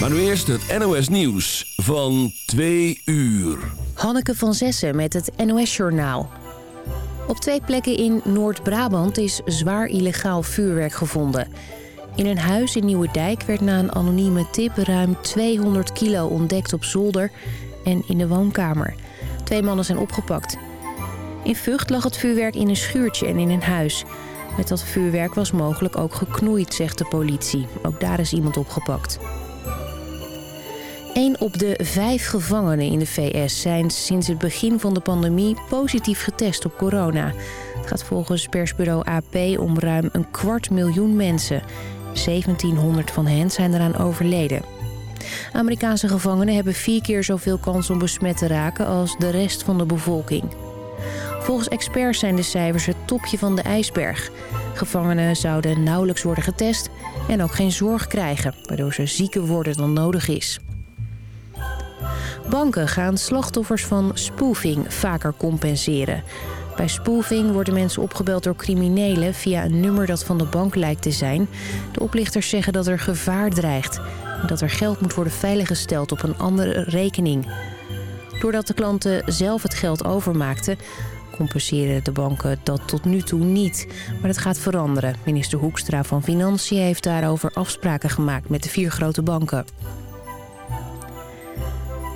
Maar nu eerst het NOS Nieuws van 2 uur. Hanneke van Zessen met het NOS Journaal. Op twee plekken in Noord-Brabant is zwaar illegaal vuurwerk gevonden. In een huis in Nieuwedijk werd na een anonieme tip ruim 200 kilo ontdekt op zolder en in de woonkamer. Twee mannen zijn opgepakt. In Vught lag het vuurwerk in een schuurtje en in een huis. Met dat vuurwerk was mogelijk ook geknoeid, zegt de politie. Ook daar is iemand opgepakt. Een op de vijf gevangenen in de VS zijn sinds het begin van de pandemie positief getest op corona. Het gaat volgens persbureau AP om ruim een kwart miljoen mensen. 1700 van hen zijn eraan overleden. Amerikaanse gevangenen hebben vier keer zoveel kans om besmet te raken als de rest van de bevolking. Volgens experts zijn de cijfers het topje van de ijsberg. Gevangenen zouden nauwelijks worden getest en ook geen zorg krijgen... waardoor ze zieker worden dan nodig is. Banken gaan slachtoffers van spoofing vaker compenseren. Bij spoofing worden mensen opgebeld door criminelen via een nummer dat van de bank lijkt te zijn. De oplichters zeggen dat er gevaar dreigt en dat er geld moet worden veiliggesteld op een andere rekening. Doordat de klanten zelf het geld overmaakten, compenseren de banken dat tot nu toe niet. Maar dat gaat veranderen. Minister Hoekstra van Financiën heeft daarover afspraken gemaakt met de vier grote banken.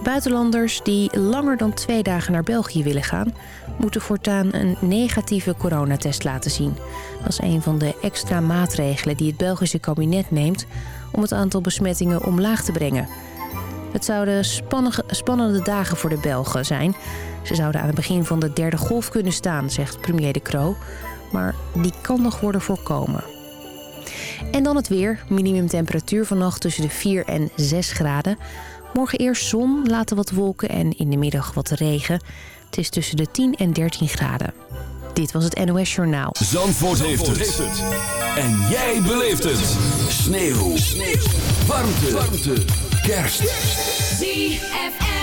Buitenlanders die langer dan twee dagen naar België willen gaan... moeten voortaan een negatieve coronatest laten zien. Dat is een van de extra maatregelen die het Belgische kabinet neemt... om het aantal besmettingen omlaag te brengen. Het zouden spannende dagen voor de Belgen zijn. Ze zouden aan het begin van de derde golf kunnen staan, zegt premier De Croo. Maar die kan nog worden voorkomen. En dan het weer. Minimumtemperatuur vannacht tussen de 4 en 6 graden. Morgen eerst zon, later wat wolken en in de middag wat regen. Het is tussen de 10 en 13 graden. Dit was het NOS Journaal. Zandvoort, heeft, het. En jij beleeft het. Sneeuw. Sneeuw. Warmte. Warmte. Kerst. ZFM.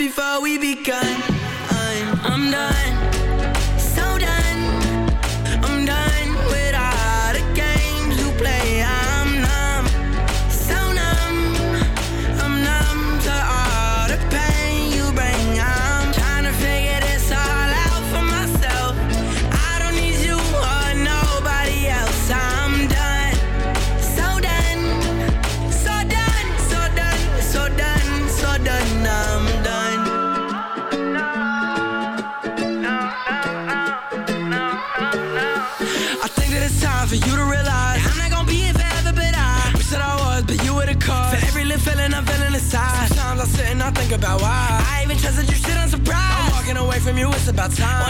before we begin. about time.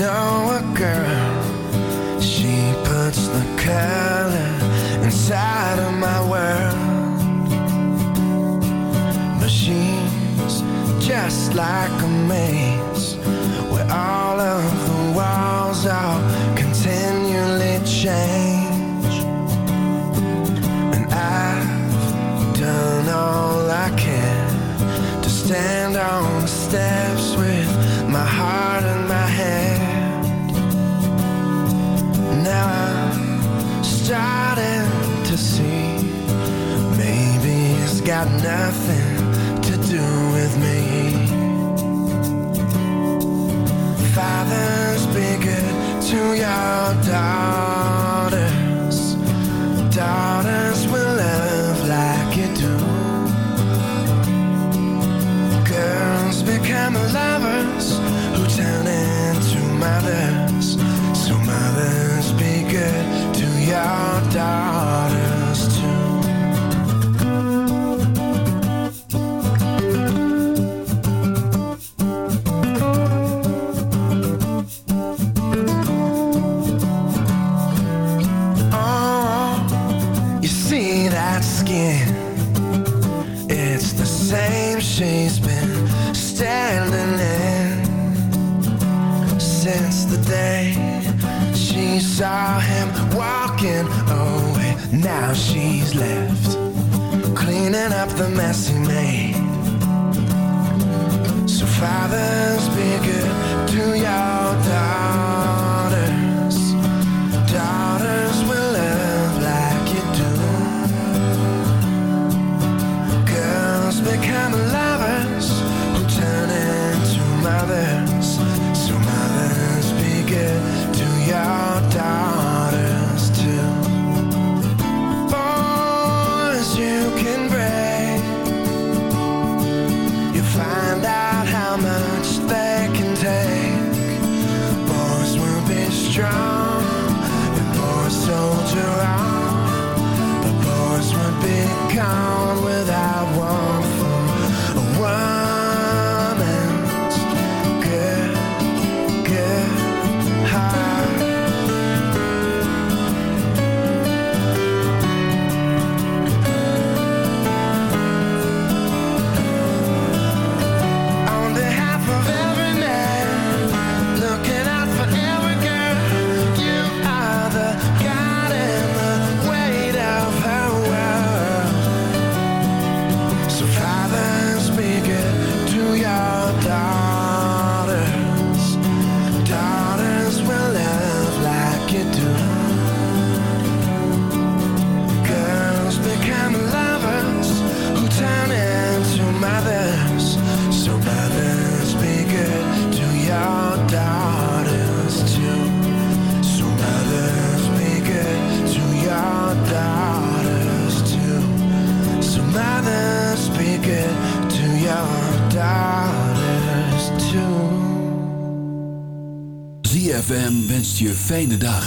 know a girl, she puts the color inside of my world. But she's just like a maze, where all of the walls are continually change. And I've done all I can to stand starting to see maybe it's got nothing to do with me. Fathers, be good to your daughter. is left, cleaning up the mess he made. So fathers, be good to your daughters. Daughters will love like you do. Girls become alive. fijne dag.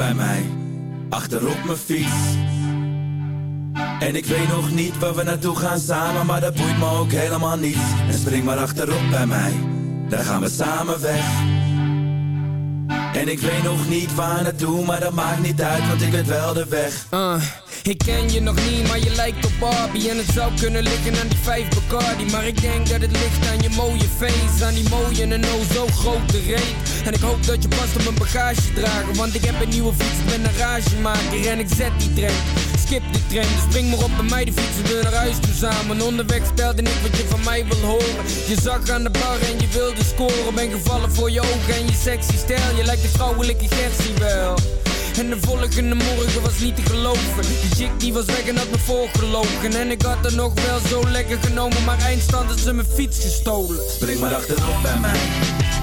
Bij mij, achterop mijn fiets. En ik weet nog niet waar we naartoe gaan samen, maar dat boeit me ook helemaal niet. En spring maar achterop bij mij, daar gaan we samen weg. En ik weet nog niet waar naartoe, maar dat maakt niet uit, want ik weet wel de weg. Uh, ik ken je nog niet, maar je lijkt op Barbie En het zou kunnen liggen aan die vijf Bacardi Maar ik denk dat het ligt aan je mooie face Aan die mooie en oh zo grote reet En ik hoop dat je past op mijn bagage dragen Want ik heb een nieuwe fiets, ik ben een ragemaker En ik zet die trend, skip die trend Dus spring maar op bij mij, de fietsen we naar huis toe samen. Onderweg spelde ik wat je van mij wil horen. Je zag aan de bar en je wilde scoren Ben gevallen voor je ogen en je sexy stijl. Je lijkt de vrouwelijke Gertie wel. En de volgende morgen was niet te geloven. Die chick die was weg en had me voorgelogen. En ik had er nog wel zo lekker genomen Maar eindstand had ze mijn fiets gestolen. Spring maar achterop bij mij,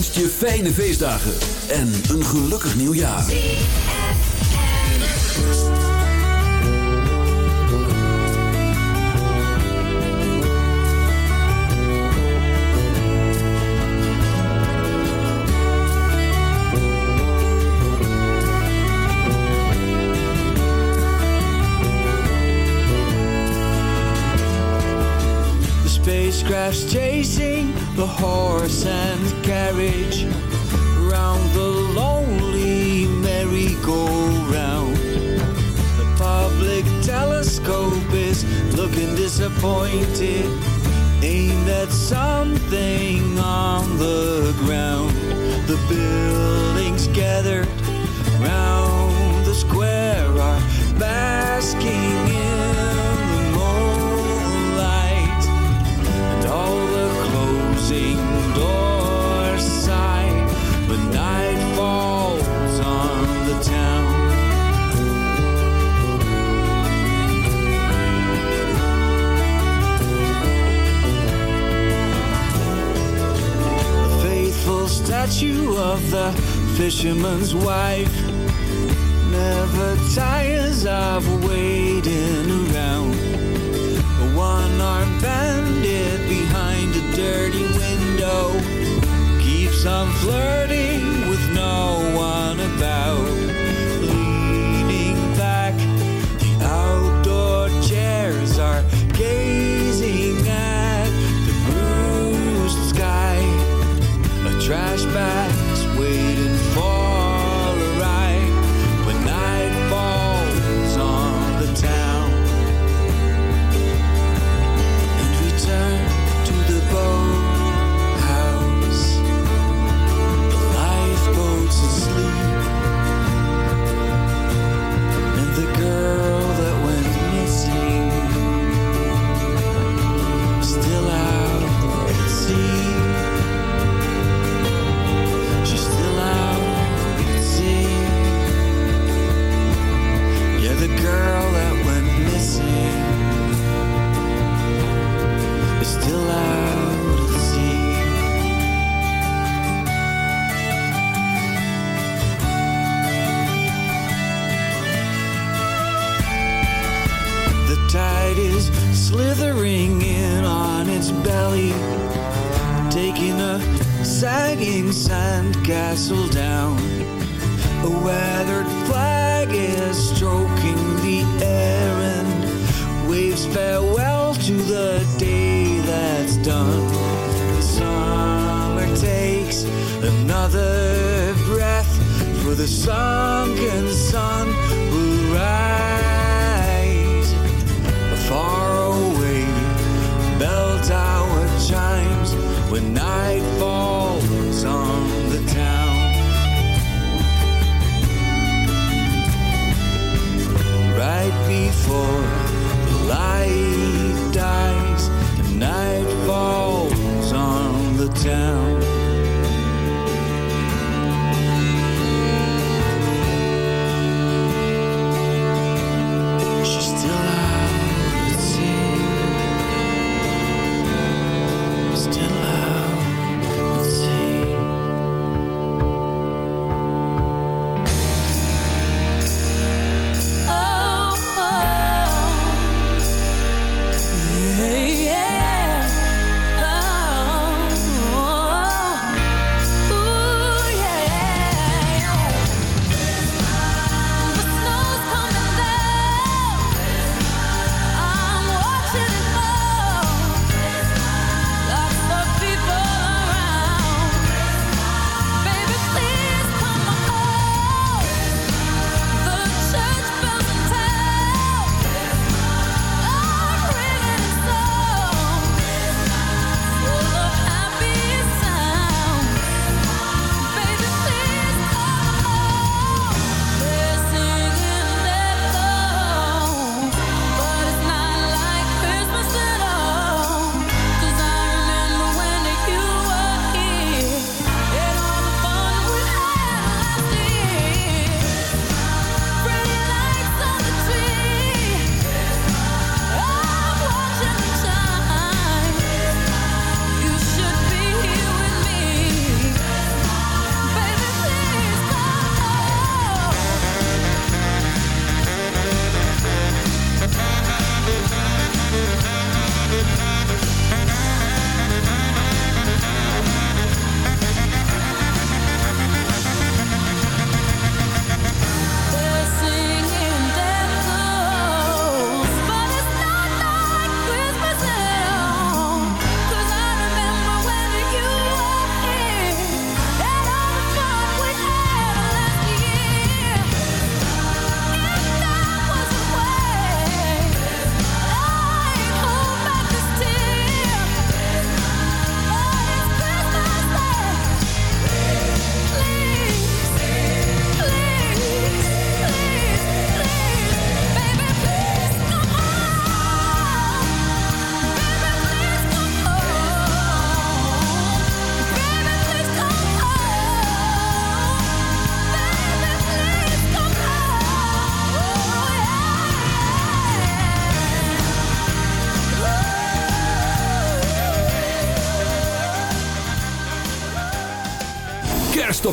wenst je fijne feestdagen en een gelukkig nieuwjaar. The spacecraft's chasing the horse fisherman's wife. whistle down. A weathered flag is stroking the air and waves farewell to the day that's done. Summer takes another breath, for the sunken sun will rise. A far away bell tower chimes when night before the light dies and night falls on the town.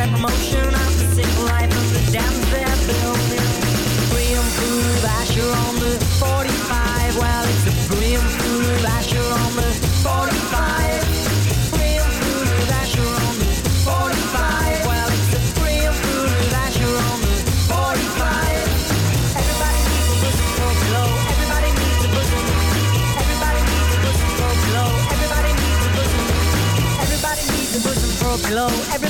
that the life the on the 45. Well, it's on the 45. On the 45. Well, it's on the 45. Everybody needs a bosom for glow. Everybody needs a. Everybody needs a for glow. Everybody needs a. Everybody needs a for glow. Everybody